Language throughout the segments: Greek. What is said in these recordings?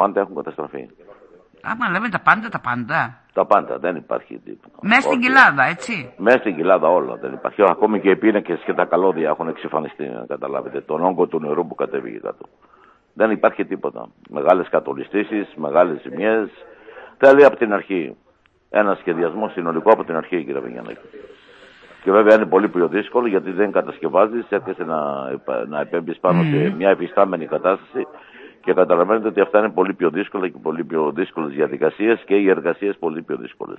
πάντα έχουν καταστραφεί. Άμα λέμε τα πάντα, τα πάντα. Τα πάντα, δεν υπάρχει τίποτα. Μέσα στην Όχι. κοιλάδα, έτσι. Μέσα στην κοιλάδα όλα δεν υπάρχει. Ακόμη και οι πίνακες και τα καλώδια έχουν εξαφανιστεί, να καταλάβετε. Τον όγκο του νερού που κατέβηκε κάτω. Δεν υπάρχει τίποτα. Μεγάλες κατολιστήσεις, μεγάλες ζημιές. Θέλει από την αρχή. Ένα σχεδιασμό συνολικό από την αρχή, κύριε Βηγιανάκη. Και βέβαια είναι πολύ πιο δύσκολο γιατί δεν κατασκευάζεις, έρχεσαι να, επα- να επέμβεις πάνω σε μια εφιστάμενη κατάσταση και καταλαβαίνετε ότι αυτά είναι πολύ πιο δύσκολα και πολύ πιο δύσκολες διαδικασίες και οι εργασίες πολύ πιο δύσκολες.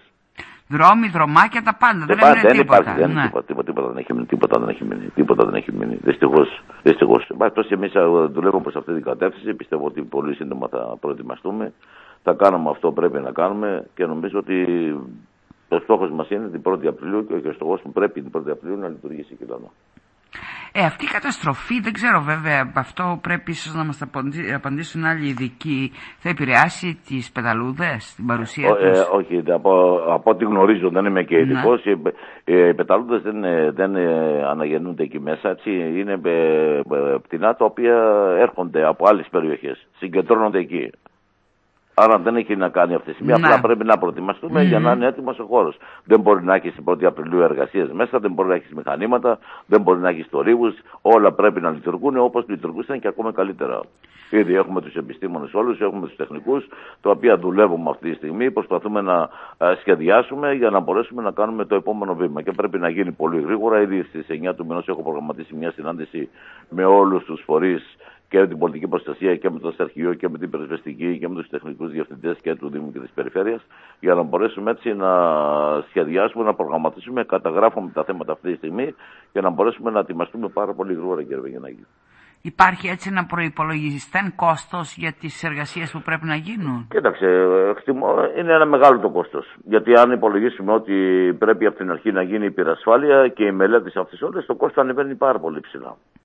Δρόμοι, δρομάκια, τα πάντα. Δεν, Δεν, έμεινε δεν τίποτα. υπάρχει, δεν Ναι. τίποτα, τίποτα, τίποτα δεν έχει μείνει, τίποτα δεν έχει μείνει, τίποτα δεν έχει μείνει. Δυστυχώς. Δυστυχώς. Πάντως εμείς δουλεύουμε προς αυτή την κατεύθυνση. Πιστεύω ότι πολύ σύντομα θα προετοιμαστούμε. Θα κάνουμε αυτό που πρέπει να κάνουμε και νομίζω ότι ο στόχος μας είναι την 1η Απριλίου και ο στόχος που πρέπει την 1η Απριλίου να λειτουργήσει η κοινωνία. Ε, αυτή η καταστροφή, δεν ξέρω βέβαια, αυτό πρέπει ίσως να μας τα απαντή- απαντήσουν άλλοι ειδικοί, θα επηρεάσει τις πεταλούδες, την παρουσία Ω- ε, τους; όχι, από, από ό,τι γνωρίζω, δεν είμαι και Ναι. ειδικός. Οι, οι πεταλούδες δεν, ε, δεν ε, αναγεννούνται εκεί μέσα. Έτσι. Είναι ε, ε, πτηνά τα οποία έρχονται από άλλες περιοχές. Συγκεντρώνονται εκεί. Άρα δεν έχει να κάνει αυτή τη στιγμή. Ναι. Απλά πρέπει να προετοιμαστούμε για να είναι έτοιμος ο χώρος. Δεν μπορεί να έχεις την 1η Απριλίου εργασίες μέσα, δεν μπορεί να έχεις μηχανήματα, δεν μπορεί να έχεις θορύβους. Όλα πρέπει να λειτουργούν όπως λειτουργούσαν και ακόμα καλύτερα. Ήδη έχουμε τους επιστήμονες όλους, έχουμε τους τεχνικούς, τα οποία δουλεύουμε αυτή τη στιγμή. Προσπαθούμε να ε, σχεδιάσουμε για να μπορέσουμε να κάνουμε το επόμενο βήμα. Και πρέπει να γίνει πολύ γρήγορα. Ήδη στις 9 του μηνός έχω προγραμματίσει μια συνάντηση με όλους τους φορείς και με την πολιτική προστασία και με το Σταρχείο και με την Περισβεστική και με τους τεχνικούς διευθυντές και του Δήμου και της Περιφέρειας για να μπορέσουμε έτσι να σχεδιάσουμε, να προγραμματίσουμε, καταγράφουμε τα θέματα αυτή τη στιγμή και να μπορέσουμε να ετοιμαστούμε πάρα πολύ γρήγορα, κύριε Βεγενάκη. Υπάρχει έτσι ένα προϋπολογιστέν κόστος για τις εργασίες που πρέπει να γίνουν; Κοίταξε, εκτιμώ, είναι ένα μεγάλο το κόστος. Γιατί αν υπολογίσουμε ότι πρέπει από την αρχή να γίνει η πυρασφάλεια και οι μελέτε αυτές όλες, το κόστος ανεβαίνει πάρα πολύ ψηλά.